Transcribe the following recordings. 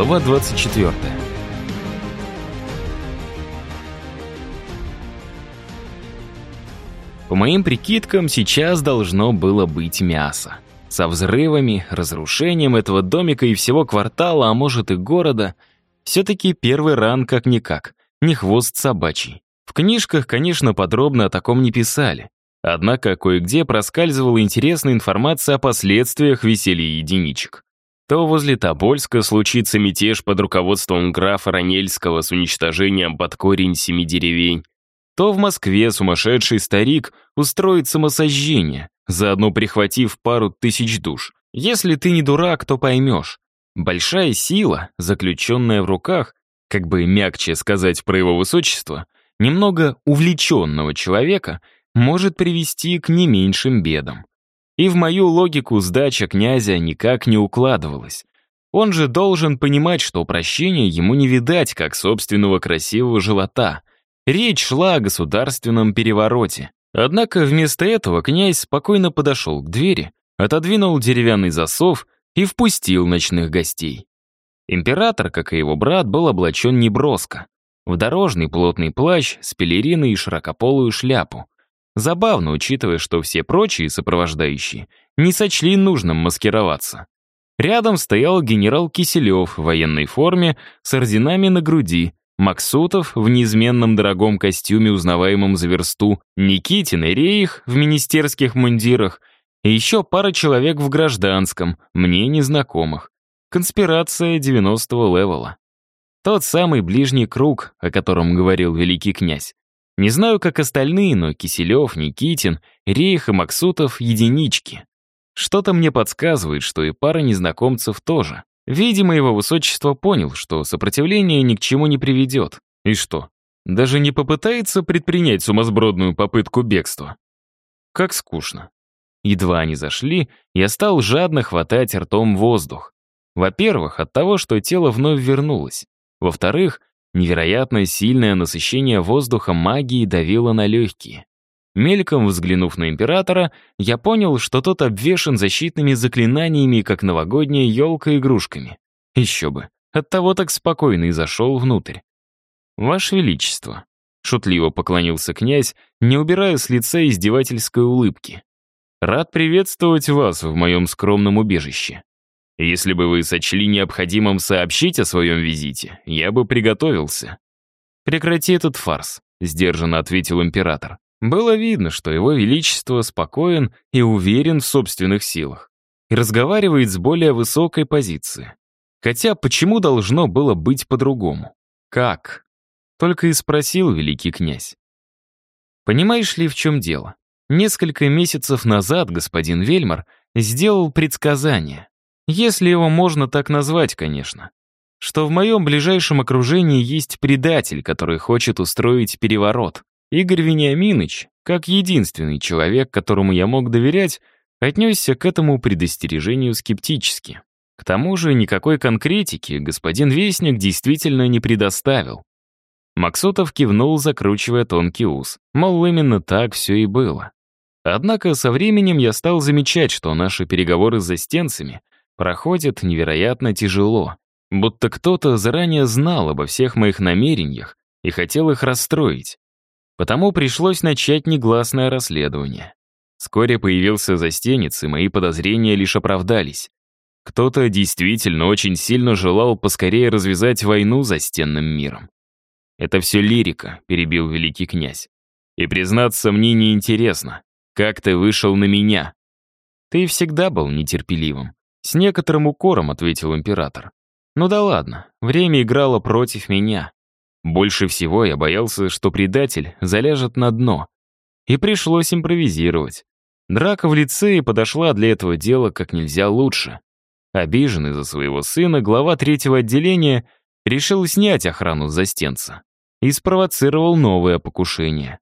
Глава 24. По моим прикидкам, сейчас должно было быть мясо. Со взрывами, разрушением этого домика и всего квартала, а может и города, все-таки первый ран как-никак, не хвост собачий. В книжках, конечно, подробно о таком не писали. Однако кое-где проскальзывала интересная информация о последствиях веселья единичек. То возле Тобольска случится мятеж под руководством графа Ранельского с уничтожением под корень семи деревень, то в Москве сумасшедший старик устроит самосожжение, заодно прихватив пару тысяч душ. Если ты не дурак, то поймешь. Большая сила, заключенная в руках, как бы мягче сказать про его высочество, немного увлеченного человека, может привести к не меньшим бедам. И в мою логику сдача князя никак не укладывалась. Он же должен понимать, что прощения ему не видать, как собственного красивого живота. Речь шла о государственном перевороте. Однако вместо этого князь спокойно подошел к двери, отодвинул деревянный засов и впустил ночных гостей. Император, как и его брат, был облачен неброско. В дорожный плотный плащ с пелериной и широкополую шляпу. Забавно, учитывая, что все прочие сопровождающие не сочли нужным маскироваться. Рядом стоял генерал Киселев в военной форме с орденами на груди, Максутов в неизменном дорогом костюме, узнаваемом за версту, Никитин и Рейх в министерских мундирах и еще пара человек в гражданском, мне незнакомых. Конспирация 90-го левела. Тот самый ближний круг, о котором говорил великий князь. Не знаю, как остальные, но Киселев, Никитин, Рейх и Максутов — единички. Что-то мне подсказывает, что и пара незнакомцев тоже. Видимо, его высочество понял, что сопротивление ни к чему не приведет. И что, даже не попытается предпринять сумасбродную попытку бегства? Как скучно. Едва они зашли, я стал жадно хватать ртом воздух. Во-первых, от того, что тело вновь вернулось. Во-вторых, невероятно сильное насыщение воздуха магии давило на легкие. Мельком взглянув на императора, я понял, что тот обвешан защитными заклинаниями, как новогодняя елка игрушками. Еще бы. Оттого так спокойно и зашел внутрь. «Ваше Величество», — шутливо поклонился князь, не убирая с лица издевательской улыбки. «Рад приветствовать вас в моем скромном убежище. Если бы вы сочли необходимым сообщить о своем визите, я бы приготовился». «Прекрати этот фарс», — сдержанно ответил император. Было видно, что его величество спокоен и уверен в собственных силах и разговаривает с более высокой позиции. Хотя почему должно было быть по-другому? Как? Только и спросил великий князь. Понимаешь ли, в чем дело? Несколько месяцев назад господин Вельмар сделал предсказание, если его можно так назвать, конечно, что в моем ближайшем окружении есть предатель, который хочет устроить переворот. Игорь Вениаминович, как единственный человек, которому я мог доверять, отнесся к этому предостережению скептически. К тому же никакой конкретики господин Вестник действительно не предоставил. Максутов кивнул, закручивая тонкий ус. Мол, именно так все и было. Однако со временем я стал замечать, что наши переговоры с застенцами проходят невероятно тяжело. Будто кто-то заранее знал обо всех моих намерениях и хотел их расстроить. Потому пришлось начать негласное расследование. Вскоре появился застенец, и мои подозрения лишь оправдались. Кто-то действительно очень сильно желал поскорее развязать войну за стенным миром. «Это все лирика», — перебил великий князь. «И, признаться, мне не интересно, как ты вышел на меня». «Ты всегда был нетерпеливым», — с некоторым укором ответил император. «Ну да ладно, время играло против меня. Больше всего я боялся, что предатель заляжет на дно. И пришлось импровизировать. Драка в лицее подошла для этого дела как нельзя лучше. Обиженный за своего сына, глава третьего отделения решил снять охрану с застенца и спровоцировал новое покушение.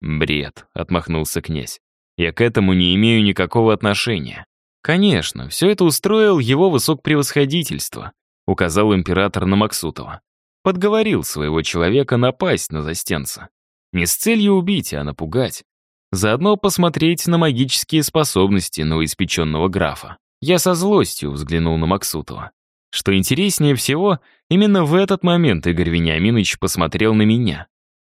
«Бред», — отмахнулся князь. «Я к этому не имею никакого отношения». «Конечно, все это устроил его высокопревосходительство», — указал император на Максутова подговорил своего человека напасть на застенца. Не с целью убить, а напугать. Заодно посмотреть на магические способности новоиспеченного графа. Я со злостью взглянул на Максутова. Что интереснее всего, именно в этот момент Игорь Вениаминович посмотрел на меня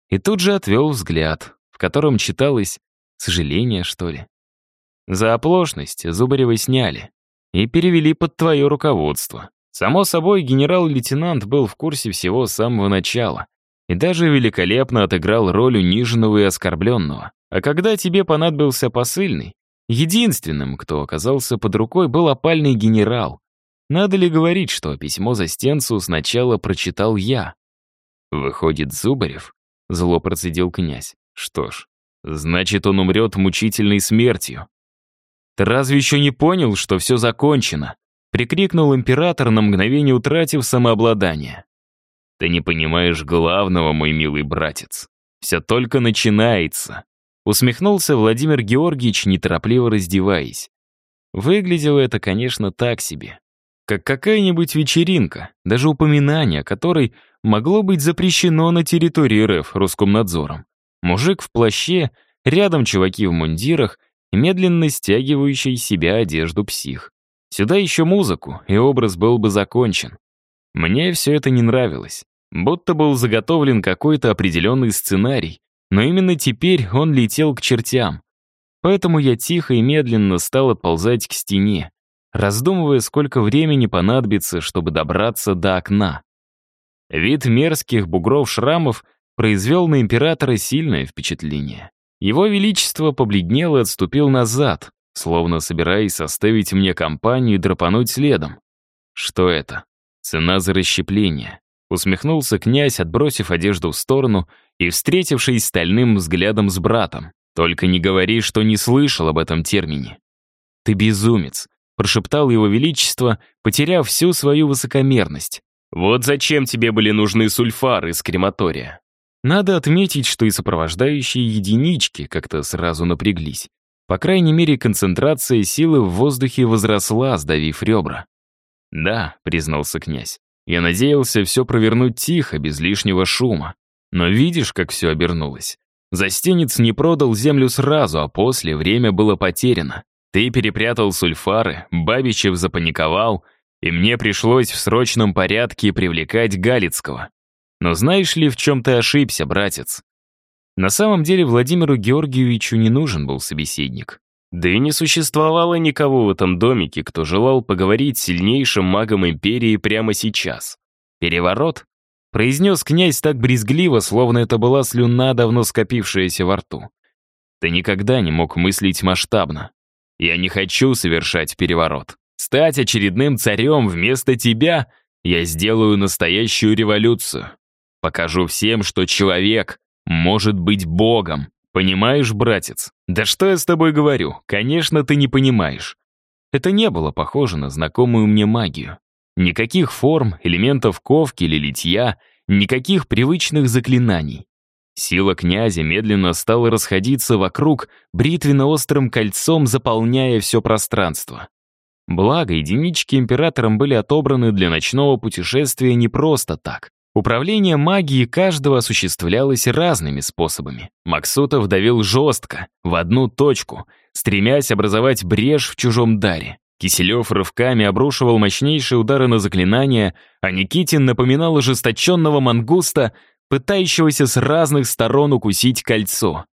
и тут же отвел взгляд, в котором читалось сожаление, что ли. За оплошность Зубарева сняли и перевели под твое руководство. Само собой, генерал-лейтенант был в курсе всего с самого начала и даже великолепно отыграл роль униженного и оскорбленного. А когда тебе понадобился посыльный, единственным, кто оказался под рукой, был опальный генерал. Надо ли говорить, что письмо за стенцу сначала прочитал я? Выходит, Зубарев? Зло процедил князь. Что ж, значит, он умрет мучительной смертью. Ты разве еще не понял, что все закончено? Прикрикнул император, на мгновение утратив самообладание. Ты не понимаешь главного, мой милый братец. Все только начинается. Усмехнулся Владимир Георгиевич, неторопливо раздеваясь. Выглядело это, конечно, так себе. Как какая-нибудь вечеринка, даже упоминание о которой могло быть запрещено на территории РФ Роскомнадзором. Мужик в плаще, рядом чуваки в мундирах и медленно стягивающий себя одежду псих. Сюда еще музыку, и образ был бы закончен. Мне все это не нравилось. Будто был заготовлен какой-то определенный сценарий, но именно теперь он летел к чертям. Поэтому я тихо и медленно стал отползать к стене, раздумывая, сколько времени понадобится, чтобы добраться до окна. Вид мерзких бугров шрамов произвел на императора сильное впечатление. Его Величество побледнел и отступил назад, словно собираясь составить мне компанию и драпануть следом. Что это? Цена за расщепление. Усмехнулся князь, отбросив одежду в сторону и встретившись стальным взглядом с братом. «Только не говори, что не слышал об этом термине». «Ты безумец», — прошептал его величество, потеряв всю свою высокомерность. «Вот зачем тебе были нужны сульфары из крематория?» Надо отметить, что и сопровождающие единички как-то сразу напряглись. По крайней мере, концентрация силы в воздухе возросла, сдавив ребра. «Да», — признался князь, — «я надеялся все провернуть тихо, без лишнего шума. Но видишь, как все обернулось. Застенец не продал землю сразу, а после время было потеряно. Ты перепрятал сульфары, Бабичев запаниковал, и мне пришлось в срочном порядке привлекать Галицкого. Но знаешь ли, в чем ты ошибся, братец? На самом деле Владимиру Георгиевичу не нужен был собеседник. Да и не существовало никого в этом домике, кто желал поговорить с сильнейшим магом империи прямо сейчас. «Переворот?» — произнес князь так брезгливо, словно это была слюна, давно скопившаяся во рту. «Ты никогда не мог мыслить масштабно. Я не хочу совершать переворот. Стать очередным царем вместо тебя я сделаю настоящую революцию. Покажу всем, что человек может быть богом. Понимаешь, братец? Да что я с тобой говорю? Конечно, ты не понимаешь. Это не было похоже на знакомую мне магию. Никаких форм, элементов ковки или литья, никаких привычных заклинаний. Сила князя медленно стала расходиться вокруг, бритвенно-острым кольцом заполняя все пространство. Благо, единички императором были отобраны для ночного путешествия не просто так. Управление магией каждого осуществлялось разными способами. Максутов давил жестко, в одну точку, стремясь образовать брешь в чужом даре. Киселев рывками обрушивал мощнейшие удары на заклинания, а Никитин напоминал ожесточенного мангуста, пытающегося с разных сторон укусить кольцо.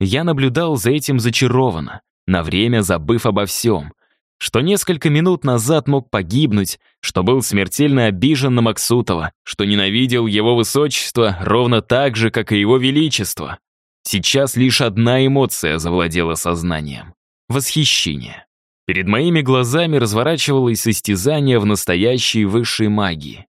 Я наблюдал за этим зачарованно, на время забыв обо всем — что несколько минут назад мог погибнуть, что был смертельно обижен на Максутова, что ненавидел его высочество ровно так же, как и его величество. Сейчас лишь одна эмоция завладела сознанием — восхищение. Перед моими глазами разворачивалось состязание в настоящей высшей магии.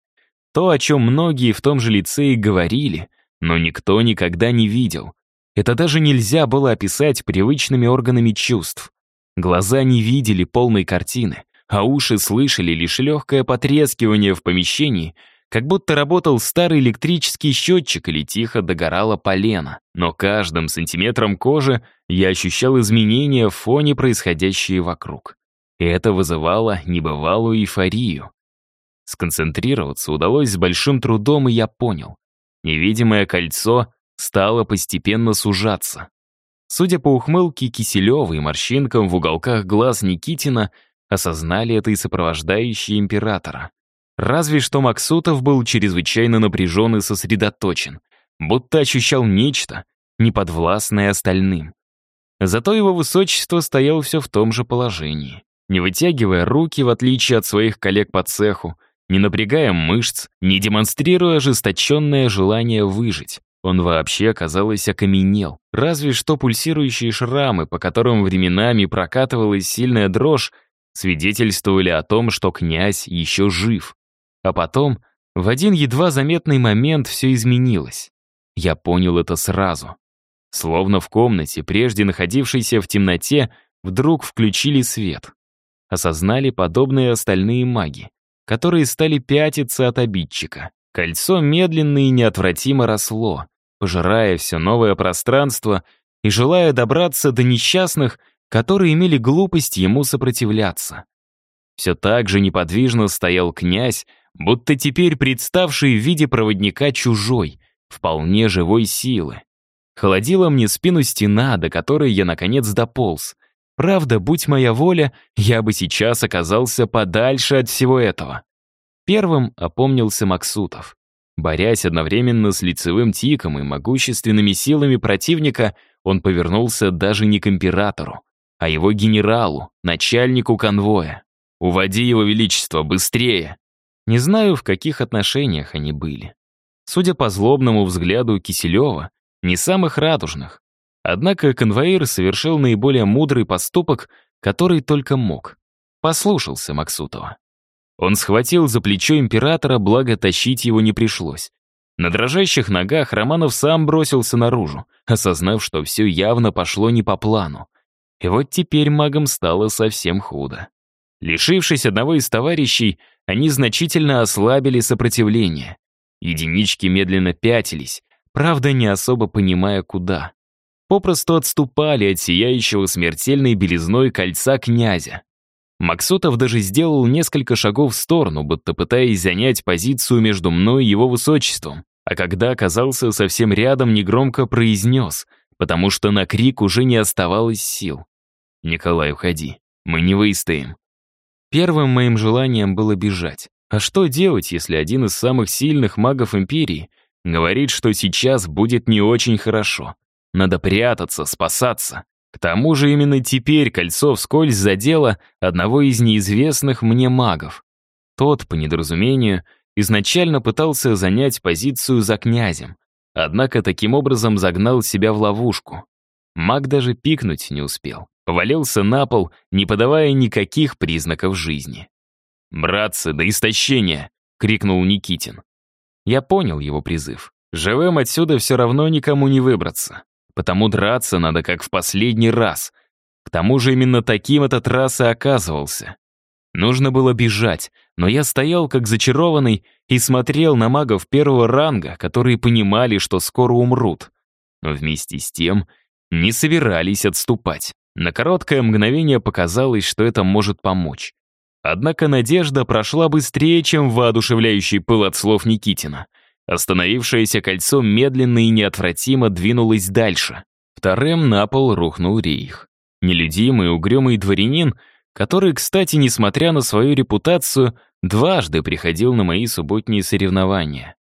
То, о чем многие в том же лицее говорили, но никто никогда не видел. Это даже нельзя было описать привычными органами чувств. Глаза не видели полной картины, а уши слышали лишь легкое потрескивание в помещении, как будто работал старый электрический счетчик или тихо догорала полено. Но каждым сантиметром кожи я ощущал изменения в фоне происходящие вокруг. И это вызывало небывалую эйфорию. Сконцентрироваться удалось с большим трудом, и я понял. Невидимое кольцо стало постепенно сужаться. Судя по ухмылке Киселева и морщинкам в уголках глаз Никитина, осознали это и сопровождающие императора. Разве что Максутов был чрезвычайно напряжен и сосредоточен, будто ощущал нечто, неподвластное остальным. Зато его высочество стоял все в том же положении, не вытягивая руки, в отличие от своих коллег по цеху, не напрягая мышц, не демонстрируя ожесточенное желание выжить. Он вообще, казалось, окаменел. Разве что пульсирующие шрамы, по которым временами прокатывалась сильная дрожь, свидетельствовали о том, что князь еще жив. А потом, в один едва заметный момент, все изменилось. Я понял это сразу. Словно в комнате, прежде находившейся в темноте, вдруг включили свет. Осознали подобные остальные маги, которые стали пятиться от обидчика. Кольцо медленно и неотвратимо росло, пожирая все новое пространство и желая добраться до несчастных, которые имели глупость ему сопротивляться. Все так же неподвижно стоял князь, будто теперь представший в виде проводника чужой, вполне живой силы. Холодила мне спину стена, до которой я наконец дополз. Правда, будь моя воля, я бы сейчас оказался подальше от всего этого. Первым опомнился Максутов. Борясь одновременно с лицевым тиком и могущественными силами противника, он повернулся даже не к императору, а его генералу, начальнику конвоя. «Уводи его величество, быстрее!» Не знаю, в каких отношениях они были. Судя по злобному взгляду Киселева, не самых радужных. Однако конвоир совершил наиболее мудрый поступок, который только мог. Послушался Максутова. Он схватил за плечо императора, благо тащить его не пришлось. На дрожащих ногах Романов сам бросился наружу, осознав, что все явно пошло не по плану. И вот теперь магам стало совсем худо. Лишившись одного из товарищей, они значительно ослабили сопротивление. Единички медленно пятились, правда, не особо понимая, куда. Попросту отступали от сияющего смертельной белизной кольца князя. Максутов даже сделал несколько шагов в сторону, будто пытаясь занять позицию между мной и его высочеством, а когда оказался совсем рядом, негромко произнес, потому что на крик уже не оставалось сил. «Николай, уходи, мы не выстоим». Первым моим желанием было бежать. А что делать, если один из самых сильных магов Империи говорит, что сейчас будет не очень хорошо? Надо прятаться, спасаться. К тому же именно теперь кольцо вскользь задело одного из неизвестных мне магов. Тот, по недоразумению, изначально пытался занять позицию за князем, однако таким образом загнал себя в ловушку. Маг даже пикнуть не успел. Повалился на пол, не подавая никаких признаков жизни. «Братцы, до истощения!» — крикнул Никитин. Я понял его призыв. Живым отсюда все равно никому не выбраться. Потому драться надо как в последний раз. К тому же именно таким этот раз и оказывался. Нужно было бежать, но я стоял как зачарованный и смотрел на магов первого ранга, которые понимали, что скоро умрут. Но вместе с тем не собирались отступать. На короткое мгновение показалось, что это может помочь. Однако надежда прошла быстрее, чем воодушевляющий пыл от слов Никитина. Остановившееся кольцо медленно и неотвратимо двинулось дальше. Вторым на пол рухнул рейх. Нелюдимый, угрюмый дворянин, который, кстати, несмотря на свою репутацию, дважды приходил на мои субботние соревнования.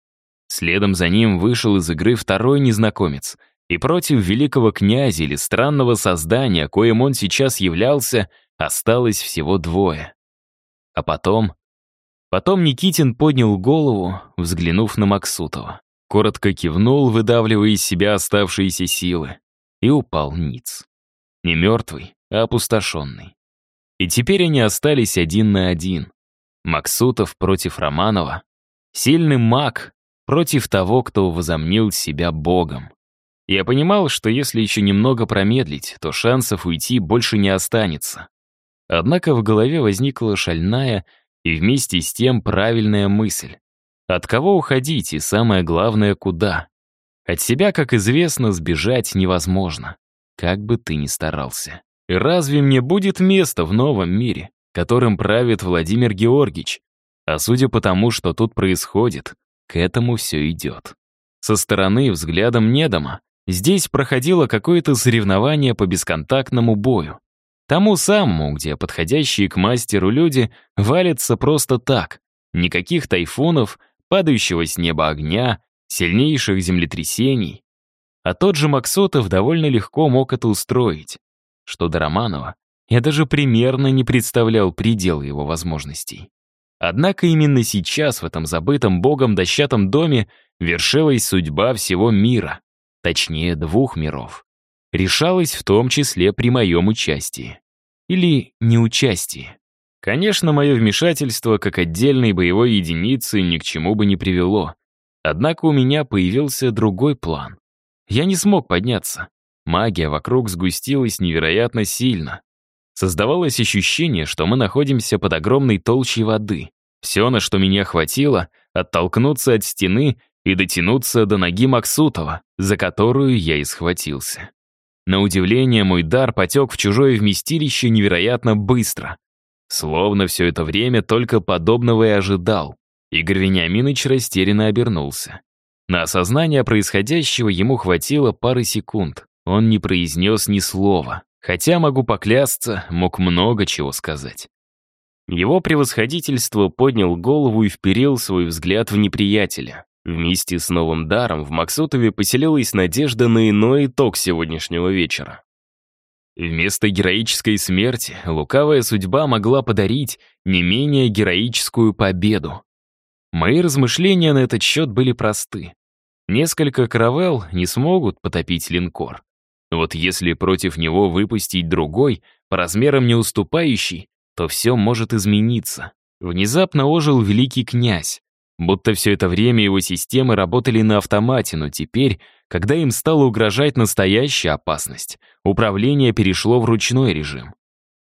Следом за ним вышел из игры второй незнакомец, и против великого князя или странного создания, коим он сейчас являлся, осталось всего двое. А потом Потом Никитин поднял голову, взглянув на Максутова. Коротко кивнул, выдавливая из себя оставшиеся силы, и упал ниц. Не мертвый, а опустошенный. И теперь они остались один на один. Максутов против Романова. Сильный маг против того, кто возомнил себя богом. Я понимал, что если еще немного промедлить, то шансов уйти больше не останется. Однако в голове возникла шальная, и вместе с тем правильная мысль. От кого уходить и самое главное, куда? От себя, как известно, сбежать невозможно, как бы ты ни старался. И разве мне будет место в новом мире, которым правит Владимир Георгиевич? А судя по тому, что тут происходит, к этому все идет. Со стороны, взглядом недома, здесь проходило какое-то соревнование по бесконтактному бою. Тому самому, где подходящие к мастеру люди валятся просто так, Никаких тайфунов, падающего с неба огня, сильнейших землетрясений. А тот же Максотов довольно легко мог это устроить. Что до Романова, я даже примерно не представлял предела его возможностей. Однако именно сейчас в этом забытом богом дощатом доме вершилась судьба всего мира, точнее двух миров. Решалась в том числе при моем участии. Или неучастии. Конечно, мое вмешательство как отдельной боевой единицы ни к чему бы не привело. Однако у меня появился другой план. Я не смог подняться. Магия вокруг сгустилась невероятно сильно. Создавалось ощущение, что мы находимся под огромной толщей воды. Все, на что меня хватило, оттолкнуться от стены и дотянуться до ноги Максутова, за которую я и схватился. На удивление, мой дар потек в чужое вместилище невероятно быстро. Словно все это время только подобного и ожидал. Игорь Вениаминович растерянно обернулся. На осознание происходящего ему хватило пары секунд. Он не произнес ни слова, хотя, могу поклясться, мог много чего сказать. Его превосходительство поднял голову и вперил свой взгляд в неприятеля. Вместе с новым даром в Максутове поселилась надежда на иной итог сегодняшнего вечера. Вместо героической смерти лукавая судьба могла подарить не менее героическую победу. Мои размышления на этот счет были просты. Несколько каравелл не смогут потопить линкор. Вот если против него выпустить другой, по размерам не уступающий, то все может измениться. Внезапно ожил великий князь. Будто все это время его системы работали на автомате, но теперь, когда им стала угрожать настоящая опасность, управление перешло в ручной режим.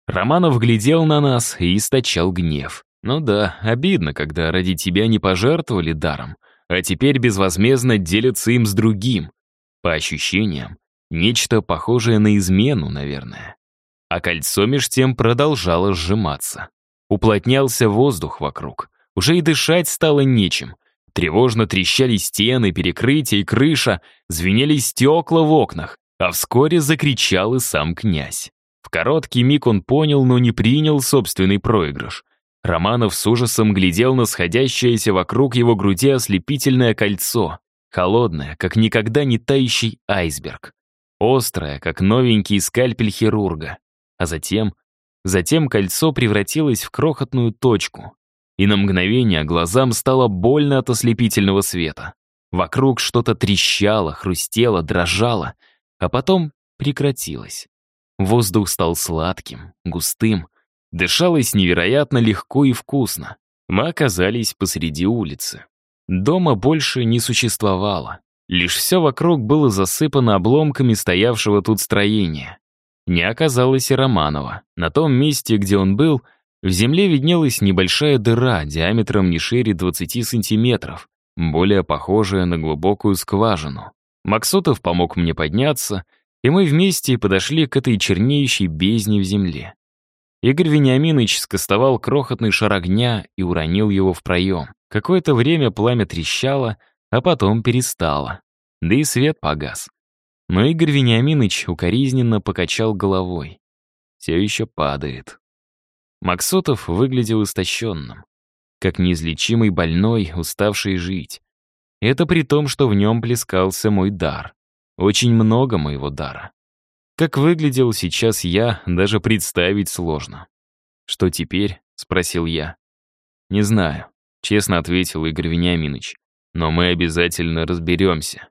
Романов глядел на нас и источал гнев. Ну да, обидно, когда ради тебя не пожертвовали даром, а теперь безвозмездно делятся им с другим. По ощущениям, нечто похожее на измену, наверное. А кольцо меж тем продолжало сжиматься. Уплотнялся воздух вокруг. Уже и дышать стало нечем. Тревожно трещали стены, перекрытия и крыша, звенели стекла в окнах, а вскоре закричал и сам князь. В короткий миг он понял, но не принял собственный проигрыш. Романов с ужасом глядел на сходящееся вокруг его груди ослепительное кольцо, холодное, как никогда не тающий айсберг, острое, как новенький скальпель хирурга. А затем, затем кольцо превратилось в крохотную точку, и на мгновение глазам стало больно от ослепительного света. Вокруг что-то трещало, хрустело, дрожало, а потом прекратилось. Воздух стал сладким, густым, дышалось невероятно легко и вкусно. Мы оказались посреди улицы. Дома больше не существовало. Лишь все вокруг было засыпано обломками стоявшего тут строения. Не оказалось и Романова. На том месте, где он был, в земле виднелась небольшая дыра диаметром не шире 20 сантиметров, более похожая на глубокую скважину. Максутов помог мне подняться, и мы вместе подошли к этой чернеющей бездне в земле. Игорь Вениаминович скостовал крохотный шар огня и уронил его в проем. Какое-то время пламя трещало, а потом перестало. Да и свет погас. Но Игорь Вениаминович укоризненно покачал головой. Все еще падает. Максотов выглядел истощенным, как неизлечимый больной, уставший жить. Это при том, что в нем плескался мой дар. Очень много моего дара. Как выглядел сейчас я, даже представить сложно. «Что теперь?» — спросил я. «Не знаю», — честно ответил Игорь Вениаминович. «Но мы обязательно разберемся.